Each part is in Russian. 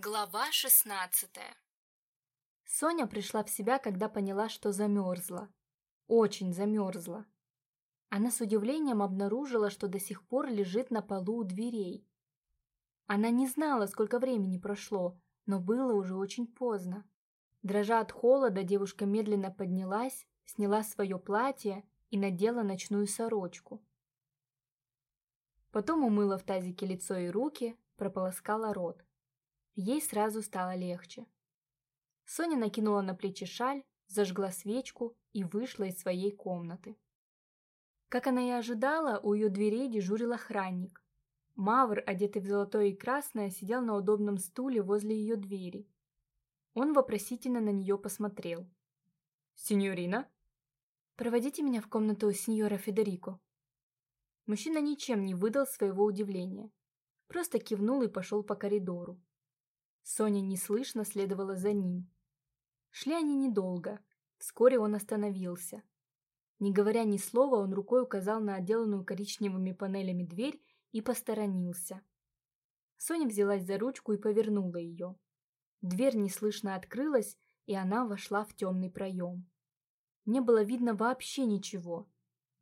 Глава шестнадцатая Соня пришла в себя, когда поняла, что замерзла. Очень замерзла. Она с удивлением обнаружила, что до сих пор лежит на полу у дверей. Она не знала, сколько времени прошло, но было уже очень поздно. Дрожа от холода, девушка медленно поднялась, сняла свое платье и надела ночную сорочку. Потом умыла в тазике лицо и руки, прополоскала рот. Ей сразу стало легче. Соня накинула на плечи шаль, зажгла свечку и вышла из своей комнаты. Как она и ожидала, у ее дверей дежурил охранник. Мавр, одетый в золотое и красное, сидел на удобном стуле возле ее двери. Он вопросительно на нее посмотрел. «Синьорина?» «Проводите меня в комнату сеньора Федерико». Мужчина ничем не выдал своего удивления. Просто кивнул и пошел по коридору. Соня неслышно следовала за ним. Шли они недолго. Вскоре он остановился. Не говоря ни слова, он рукой указал на отделанную коричневыми панелями дверь и посторонился. Соня взялась за ручку и повернула ее. Дверь неслышно открылась, и она вошла в темный проем. Не было видно вообще ничего.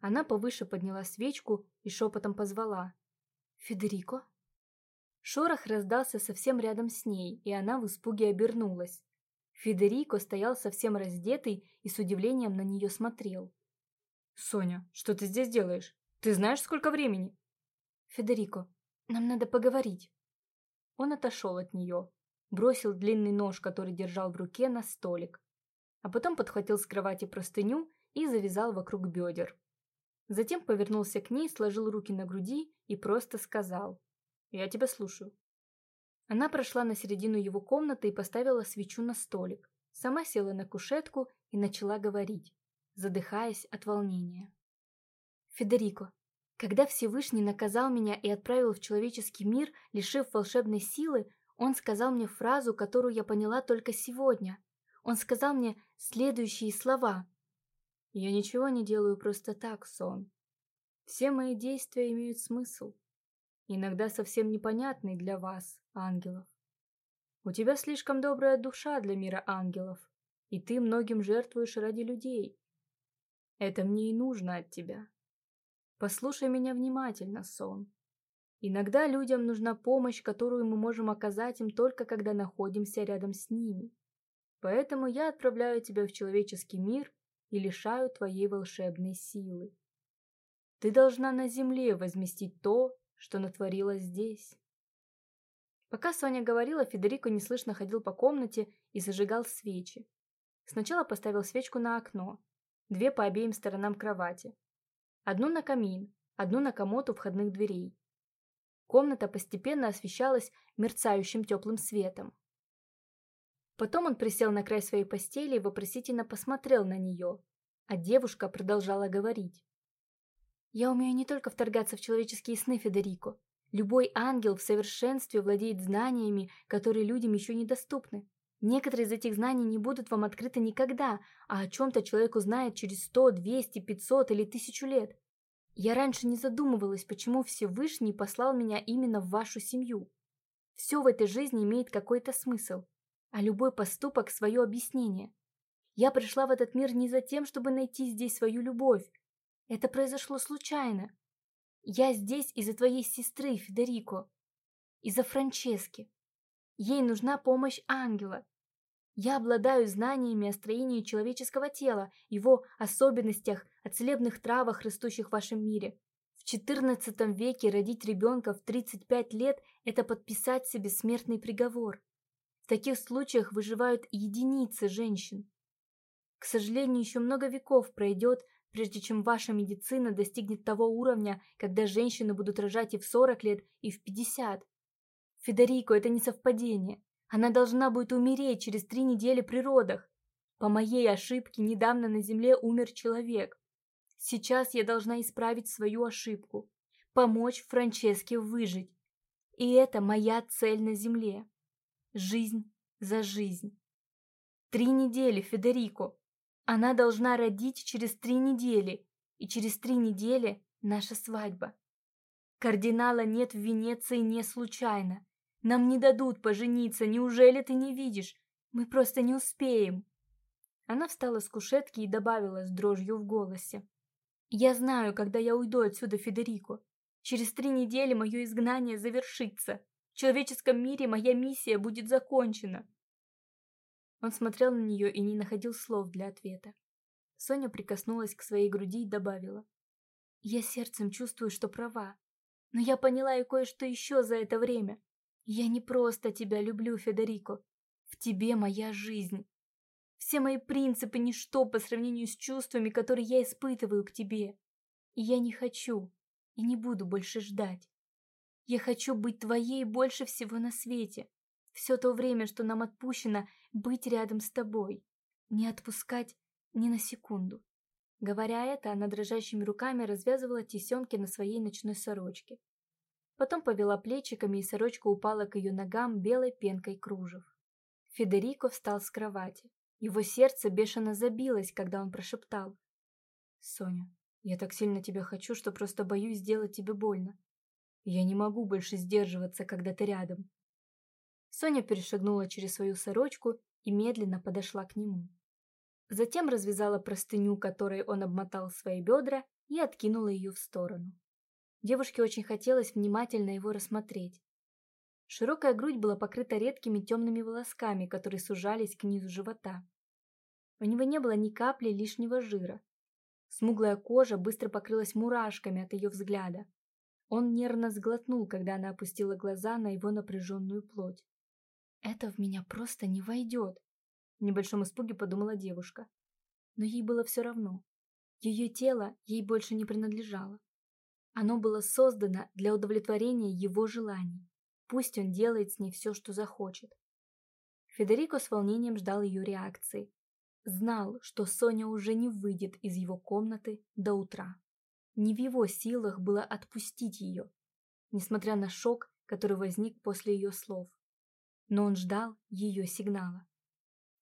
Она повыше подняла свечку и шепотом позвала. «Федерико?» Шорох раздался совсем рядом с ней, и она в испуге обернулась. Федерико стоял совсем раздетый и с удивлением на нее смотрел. «Соня, что ты здесь делаешь? Ты знаешь, сколько времени?» «Федерико, нам надо поговорить». Он отошел от нее, бросил длинный нож, который держал в руке, на столик, а потом подхватил с кровати простыню и завязал вокруг бедер. Затем повернулся к ней, сложил руки на груди и просто сказал я тебя слушаю». Она прошла на середину его комнаты и поставила свечу на столик. Сама села на кушетку и начала говорить, задыхаясь от волнения. «Федерико, когда Всевышний наказал меня и отправил в человеческий мир, лишив волшебной силы, он сказал мне фразу, которую я поняла только сегодня. Он сказал мне следующие слова. «Я ничего не делаю просто так, сон. Все мои действия имеют смысл иногда совсем непонятный для вас, ангелов. У тебя слишком добрая душа для мира ангелов, и ты многим жертвуешь ради людей. Это мне и нужно от тебя. Послушай меня внимательно, сон. Иногда людям нужна помощь, которую мы можем оказать им только когда находимся рядом с ними. Поэтому я отправляю тебя в человеческий мир и лишаю твоей волшебной силы. Ты должна на земле возместить то, что натворила здесь. Пока Соня говорила, Федерико неслышно ходил по комнате и зажигал свечи. Сначала поставил свечку на окно, две по обеим сторонам кровати. Одну на камин, одну на комод у входных дверей. Комната постепенно освещалась мерцающим теплым светом. Потом он присел на край своей постели и вопросительно посмотрел на нее, а девушка продолжала говорить. Я умею не только вторгаться в человеческие сны, Федерико. Любой ангел в совершенстве владеет знаниями, которые людям еще недоступны. Некоторые из этих знаний не будут вам открыты никогда, а о чем-то человек узнает через сто, двести, пятьсот или тысячу лет. Я раньше не задумывалась, почему Всевышний послал меня именно в вашу семью. Все в этой жизни имеет какой-то смысл, а любой поступок – свое объяснение. Я пришла в этот мир не за тем, чтобы найти здесь свою любовь, это произошло случайно. Я здесь из-за твоей сестры, Федерико. Из-за Франчески. Ей нужна помощь ангела. Я обладаю знаниями о строении человеческого тела, его особенностях, о целебных травах, растущих в вашем мире. В XIV веке родить ребенка в 35 лет – это подписать себе смертный приговор. В таких случаях выживают единицы женщин. К сожалению, еще много веков пройдет, прежде чем ваша медицина достигнет того уровня, когда женщины будут рожать и в 40 лет, и в 50. Федерико, это не совпадение. Она должна будет умереть через три недели при родах. По моей ошибке недавно на Земле умер человек. Сейчас я должна исправить свою ошибку, помочь Франческе выжить. И это моя цель на Земле. Жизнь за жизнь. Три недели, Федерико. Она должна родить через три недели, и через три недели наша свадьба. Кардинала нет в Венеции не случайно. Нам не дадут пожениться, неужели ты не видишь? Мы просто не успеем. Она встала с кушетки и добавила с дрожью в голосе. Я знаю, когда я уйду отсюда, Федерико. Через три недели мое изгнание завершится. В человеческом мире моя миссия будет закончена. Он смотрел на нее и не находил слов для ответа. Соня прикоснулась к своей груди и добавила. «Я сердцем чувствую, что права. Но я поняла и кое-что еще за это время. Я не просто тебя люблю, Федерико. В тебе моя жизнь. Все мои принципы – ничто по сравнению с чувствами, которые я испытываю к тебе. И я не хочу и не буду больше ждать. Я хочу быть твоей больше всего на свете. Все то время, что нам отпущено, быть рядом с тобой. Не отпускать ни на секунду. Говоря это, она дрожащими руками развязывала тесемки на своей ночной сорочке. Потом повела плечиками, и сорочка упала к ее ногам белой пенкой кружев. Федерико встал с кровати. Его сердце бешено забилось, когда он прошептал. «Соня, я так сильно тебя хочу, что просто боюсь сделать тебе больно. Я не могу больше сдерживаться, когда ты рядом». Соня перешагнула через свою сорочку и медленно подошла к нему. Затем развязала простыню, которой он обмотал свои бедра, и откинула ее в сторону. Девушке очень хотелось внимательно его рассмотреть. Широкая грудь была покрыта редкими темными волосками, которые сужались к низу живота. У него не было ни капли лишнего жира. Смуглая кожа быстро покрылась мурашками от ее взгляда. Он нервно сглотнул, когда она опустила глаза на его напряженную плоть. «Это в меня просто не войдет», — в небольшом испуге подумала девушка. Но ей было все равно. Ее тело ей больше не принадлежало. Оно было создано для удовлетворения его желаний. Пусть он делает с ней все, что захочет. Федерико с волнением ждал ее реакции. Знал, что Соня уже не выйдет из его комнаты до утра. Не в его силах было отпустить ее, несмотря на шок, который возник после ее слов. Но он ждал ее сигнала.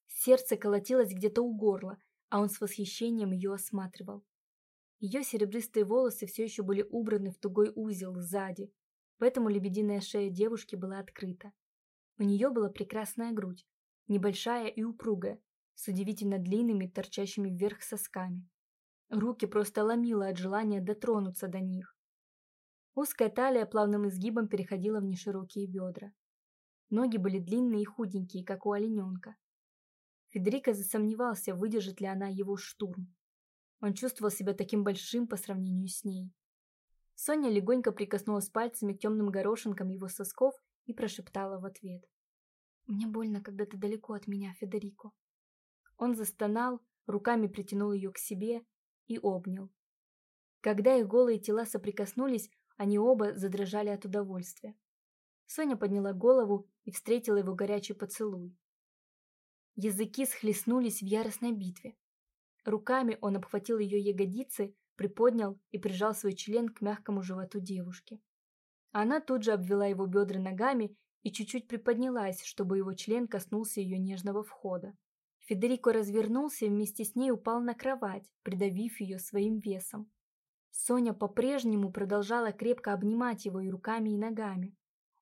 Сердце колотилось где-то у горла, а он с восхищением ее осматривал. Ее серебристые волосы все еще были убраны в тугой узел сзади, поэтому лебединая шея девушки была открыта. У нее была прекрасная грудь, небольшая и упругая, с удивительно длинными, торчащими вверх сосками. Руки просто ломило от желания дотронуться до них. Узкая талия плавным изгибом переходила в неширокие бедра. Ноги были длинные и худенькие, как у олененка. Федерико засомневался, выдержит ли она его штурм. Он чувствовал себя таким большим по сравнению с ней. Соня легонько прикоснулась пальцами к темным горошинкам его сосков и прошептала в ответ. «Мне больно, когда ты далеко от меня, Федерико». Он застонал, руками притянул ее к себе и обнял. Когда их голые тела соприкоснулись, они оба задрожали от удовольствия. Соня подняла голову и встретила его горячий поцелуй. Языки схлестнулись в яростной битве. Руками он обхватил ее ягодицы, приподнял и прижал свой член к мягкому животу девушки. Она тут же обвела его бедра ногами и чуть-чуть приподнялась, чтобы его член коснулся ее нежного входа. Федерико развернулся и вместе с ней упал на кровать, придавив ее своим весом. Соня по-прежнему продолжала крепко обнимать его и руками, и ногами.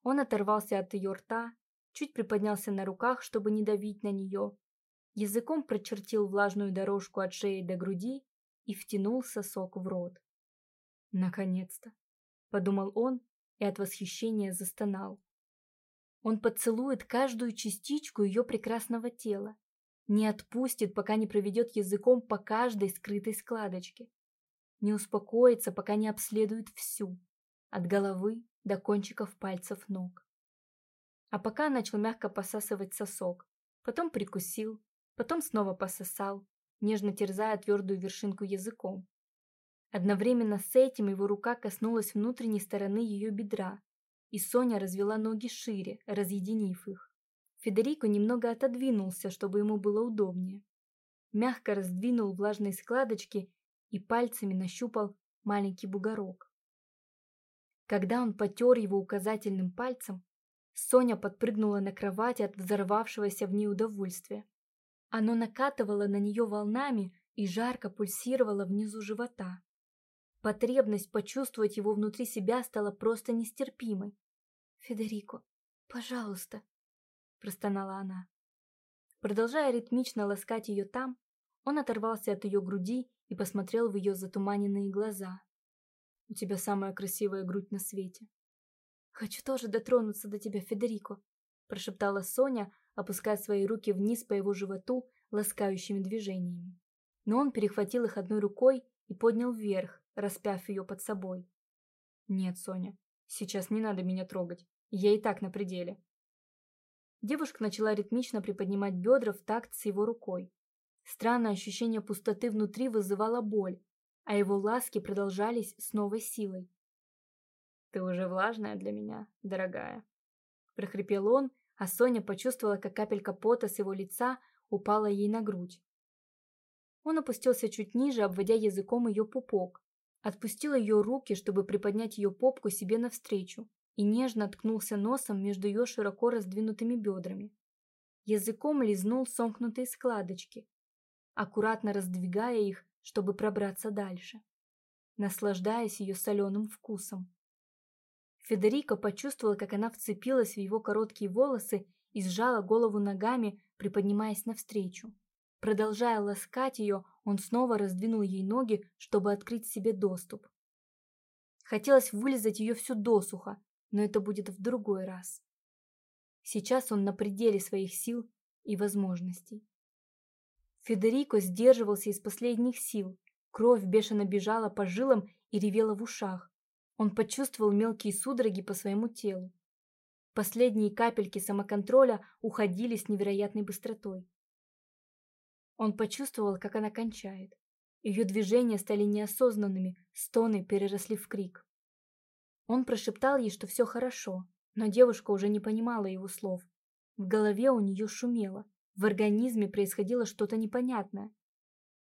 Он оторвался от ее рта, чуть приподнялся на руках, чтобы не давить на нее, языком прочертил влажную дорожку от шеи до груди и втянул сосок в рот. «Наконец-то!» — подумал он и от восхищения застонал. Он поцелует каждую частичку ее прекрасного тела, не отпустит, пока не проведет языком по каждой скрытой складочке, не успокоится, пока не обследует всю, от головы до кончиков пальцев ног. А пока начал мягко посасывать сосок, потом прикусил, потом снова пососал, нежно терзая твердую вершинку языком. Одновременно с этим его рука коснулась внутренней стороны ее бедра, и Соня развела ноги шире, разъединив их. Федерико немного отодвинулся, чтобы ему было удобнее. Мягко раздвинул влажные складочки и пальцами нащупал маленький бугорок. Когда он потер его указательным пальцем, Соня подпрыгнула на кровати от взорвавшегося в ней удовольствия. Оно накатывало на нее волнами и жарко пульсировало внизу живота. Потребность почувствовать его внутри себя стала просто нестерпимой. «Федерико, «Пожалуйста», — простонала она. Продолжая ритмично ласкать ее там, он оторвался от ее груди и посмотрел в ее затуманенные глаза. «У тебя самая красивая грудь на свете». «Хочу тоже дотронуться до тебя, Федерико», – прошептала Соня, опуская свои руки вниз по его животу ласкающими движениями. Но он перехватил их одной рукой и поднял вверх, распяв ее под собой. «Нет, Соня, сейчас не надо меня трогать, я и так на пределе». Девушка начала ритмично приподнимать бедра в такт с его рукой. Странное ощущение пустоты внутри вызывало боль, а его ласки продолжались с новой силой. «Ты уже влажная для меня, дорогая», – прохрипел он, а Соня почувствовала, как капелька пота с его лица упала ей на грудь. Он опустился чуть ниже, обводя языком ее пупок, отпустил ее руки, чтобы приподнять ее попку себе навстречу, и нежно ткнулся носом между ее широко раздвинутыми бедрами. Языком лизнул сомкнутые складочки, аккуратно раздвигая их, чтобы пробраться дальше, наслаждаясь ее соленым вкусом. Федерико почувствовала, как она вцепилась в его короткие волосы и сжала голову ногами, приподнимаясь навстречу. Продолжая ласкать ее, он снова раздвинул ей ноги, чтобы открыть себе доступ. Хотелось вылезать ее всю досуха, но это будет в другой раз. Сейчас он на пределе своих сил и возможностей. Федерико сдерживался из последних сил. Кровь бешено бежала по жилам и ревела в ушах. Он почувствовал мелкие судороги по своему телу. Последние капельки самоконтроля уходили с невероятной быстротой. Он почувствовал, как она кончает. Ее движения стали неосознанными, стоны переросли в крик. Он прошептал ей, что все хорошо, но девушка уже не понимала его слов. В голове у нее шумело, в организме происходило что-то непонятное.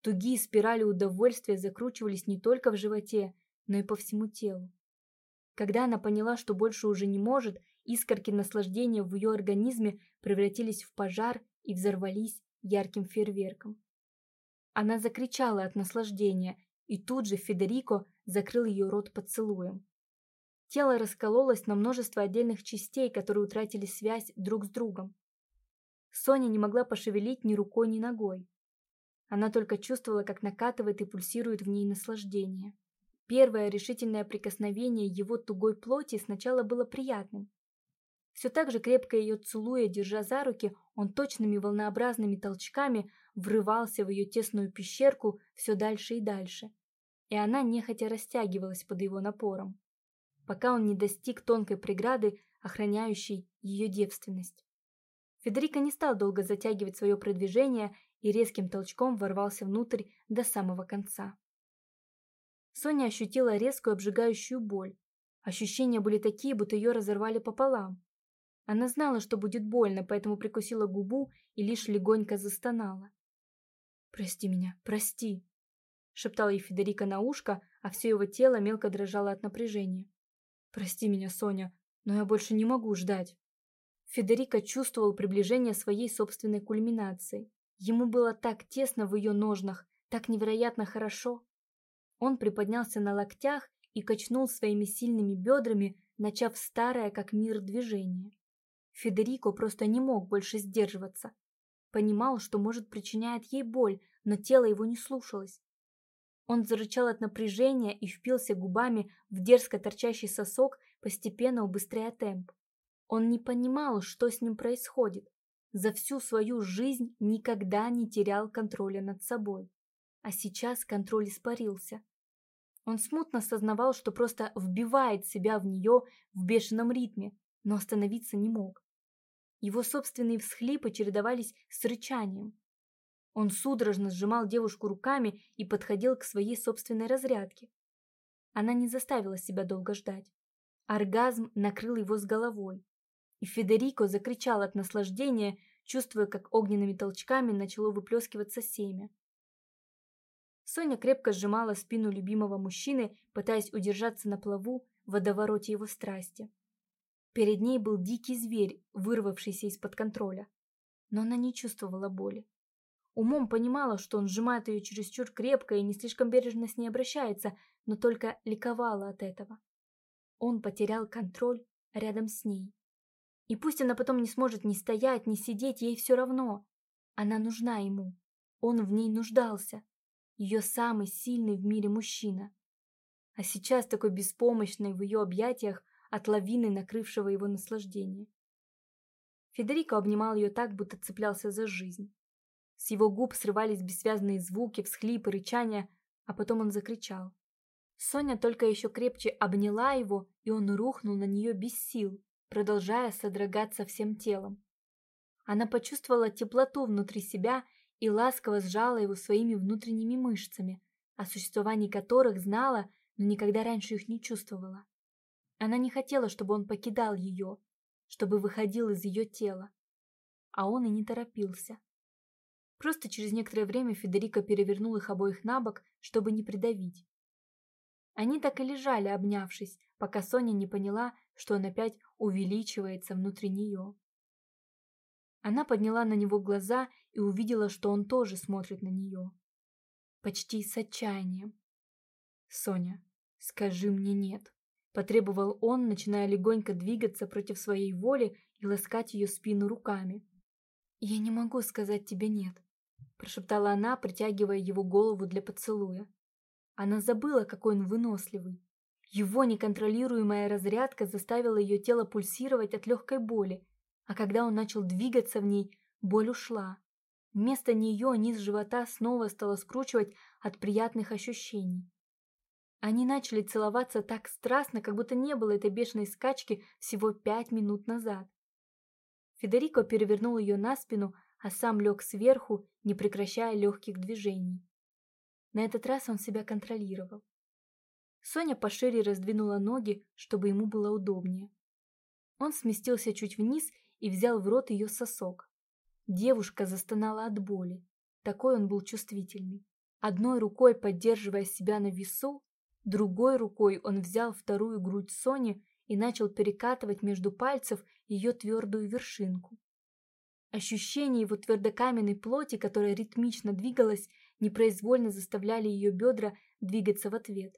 Тугие спирали удовольствия закручивались не только в животе, но и по всему телу. Когда она поняла, что больше уже не может, искорки наслаждения в ее организме превратились в пожар и взорвались ярким фейерверком. Она закричала от наслаждения, и тут же Федерико закрыл ее рот поцелуем. Тело раскололось на множество отдельных частей, которые утратили связь друг с другом. Соня не могла пошевелить ни рукой, ни ногой. Она только чувствовала, как накатывает и пульсирует в ней наслаждение. Первое решительное прикосновение его тугой плоти сначала было приятным. Все так же крепко ее целуя, держа за руки, он точными волнообразными толчками врывался в ее тесную пещерку все дальше и дальше. И она нехотя растягивалась под его напором, пока он не достиг тонкой преграды, охраняющей ее девственность. Федерико не стал долго затягивать свое продвижение и резким толчком ворвался внутрь до самого конца. Соня ощутила резкую обжигающую боль. Ощущения были такие, будто ее разорвали пополам. Она знала, что будет больно, поэтому прикусила губу и лишь легонько застонала. «Прости меня, прости», — шептал ей Федерико на ушко, а все его тело мелко дрожало от напряжения. «Прости меня, Соня, но я больше не могу ждать». Федерико чувствовал приближение своей собственной кульминации. Ему было так тесно в ее ножнах, так невероятно хорошо. Он приподнялся на локтях и качнул своими сильными бедрами, начав старое как мир движение. Федерико просто не мог больше сдерживаться. Понимал, что, может, причиняет ей боль, но тело его не слушалось. Он зарычал от напряжения и впился губами в дерзко торчащий сосок, постепенно убыстряя темп. Он не понимал, что с ним происходит. За всю свою жизнь никогда не терял контроля над собой. А сейчас контроль испарился. Он смутно осознавал, что просто вбивает себя в нее в бешеном ритме, но остановиться не мог. Его собственные всхлипы чередовались с рычанием. Он судорожно сжимал девушку руками и подходил к своей собственной разрядке. Она не заставила себя долго ждать. Оргазм накрыл его с головой. И Федерико закричал от наслаждения, чувствуя, как огненными толчками начало выплескиваться семя. Соня крепко сжимала спину любимого мужчины, пытаясь удержаться на плаву в водовороте его страсти. Перед ней был дикий зверь, вырвавшийся из-под контроля. Но она не чувствовала боли. Умом понимала, что он сжимает ее чересчур крепко и не слишком бережно с ней обращается, но только ликовала от этого. Он потерял контроль рядом с ней. И пусть она потом не сможет ни стоять, ни сидеть, ей все равно. Она нужна ему. Он в ней нуждался. Ее самый сильный в мире мужчина. А сейчас такой беспомощный в ее объятиях от лавины, накрывшего его наслаждения. Федерико обнимал ее так, будто цеплялся за жизнь. С его губ срывались бессвязные звуки, всхлипы, рычания, а потом он закричал. Соня только еще крепче обняла его, и он рухнул на нее без сил, продолжая содрогаться всем телом. Она почувствовала теплоту внутри себя и ласково сжала его своими внутренними мышцами, о существовании которых знала, но никогда раньше их не чувствовала. Она не хотела, чтобы он покидал ее, чтобы выходил из ее тела. А он и не торопился. Просто через некоторое время Федерико перевернул их обоих на бок, чтобы не придавить. Они так и лежали, обнявшись, пока Соня не поняла, что он опять увеличивается внутри нее. Она подняла на него глаза и увидела, что он тоже смотрит на нее. Почти с отчаянием. «Соня, скажи мне нет», — потребовал он, начиная легонько двигаться против своей воли и ласкать ее спину руками. «Я не могу сказать тебе нет», — прошептала она, притягивая его голову для поцелуя. Она забыла, какой он выносливый. Его неконтролируемая разрядка заставила ее тело пульсировать от легкой боли, а когда он начал двигаться в ней, боль ушла. Вместо нее низ живота снова стало скручивать от приятных ощущений. Они начали целоваться так страстно, как будто не было этой бешеной скачки всего пять минут назад. Федерико перевернул ее на спину, а сам лег сверху, не прекращая легких движений. На этот раз он себя контролировал. Соня пошире раздвинула ноги, чтобы ему было удобнее. Он сместился чуть вниз и взял в рот ее сосок. Девушка застонала от боли. Такой он был чувствительный. Одной рукой поддерживая себя на весу, другой рукой он взял вторую грудь Сони и начал перекатывать между пальцев ее твердую вершинку. Ощущение его твердокаменной плоти, которая ритмично двигалась, непроизвольно заставляли ее бедра двигаться в ответ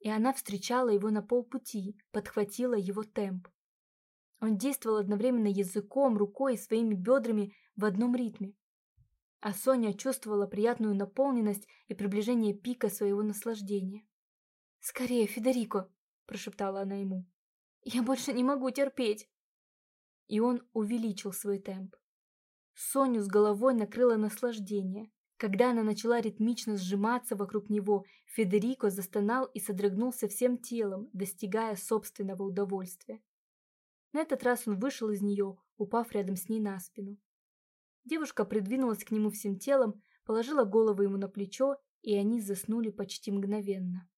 и она встречала его на полпути, подхватила его темп. Он действовал одновременно языком, рукой и своими бедрами в одном ритме. А Соня чувствовала приятную наполненность и приближение пика своего наслаждения. «Скорее, Федерико!» – прошептала она ему. «Я больше не могу терпеть!» И он увеличил свой темп. Соню с головой накрыло наслаждение. Когда она начала ритмично сжиматься вокруг него, Федерико застонал и содрогнулся всем телом, достигая собственного удовольствия. На этот раз он вышел из нее, упав рядом с ней на спину. Девушка придвинулась к нему всем телом, положила голову ему на плечо, и они заснули почти мгновенно.